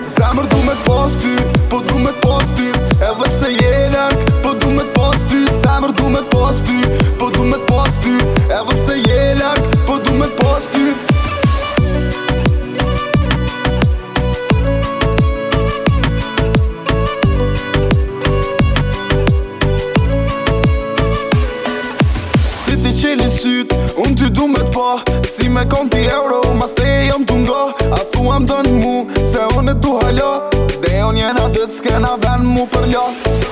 Zemër du me t'pas ty, po du me t'pas E Edhe pse je lark, po du me t'pas Si ti qeli syt, unë ty du me t'pa Si me konti euro, mas te e jam t'u nga A thua më dënë mu, se unë e du hala Dhe unë jena dhe s'kena ven mu për la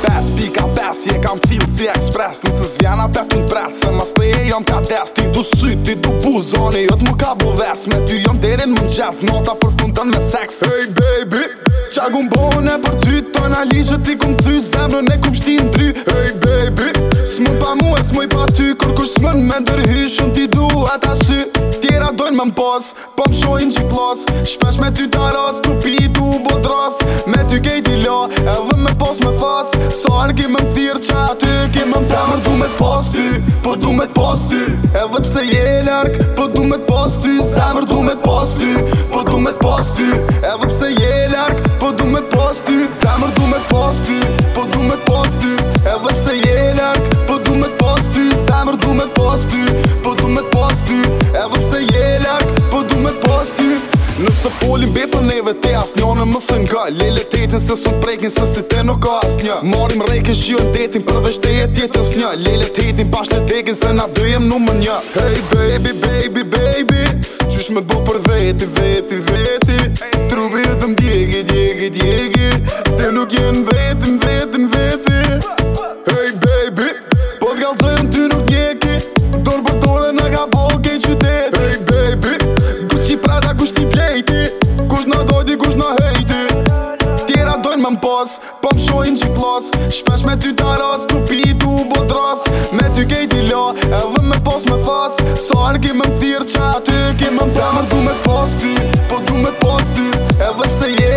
Pes pika pes, je kam fil si ekspres Nëse zvjena pep në presë, mas te e jam ka des Ti du syt, ti du buzoni, jo t'mu ka boves Me ty jam derin më gjes, nota për fundën me seks Hey baby, qa gu mbone për ty Të analizhe ti kum thy, zemrën e kum shti në try Hey baby, s'mu pa mu Mos mu pa ty kur s'mën me ndërhyshën ti du e ta sy Tjera dojnë me mpas, Po të shojnë që plas Shpesh me ty taras, tu pi tu bo dras Me ty kejt i la, edhe me pas me thas Sa ki me më thirë që aty ki me më thas Se me t'pas ty, po du me t'pas ty Edhe pse je lark, po du me t'pas ty Se du me t'pas ty, po du me t'pas ty Edhe pse je lark, po du me t'pas ty du me t'pas ty po se folim be për neve te as njone më së nga Lele të jetin se sun prekin se si te nuk as një Marim rejken shion detin përveç te jet jetës një Lele të jetin bashk të tekin, se na dojem në më një Hey baby baby baby Qysh me t'bo për veti veti veti Trupi të mdjegi djegi djegi Te nuk jenë veti pas Po të shojnë që klas Shpesh me ty ta ras Tu pi tu bo dras Me ty kejt i la Edhe me pas me thas Sa në ki me më thirë që aty ki me më Sa më du me pas ty Po du me pas ty Edhe pse je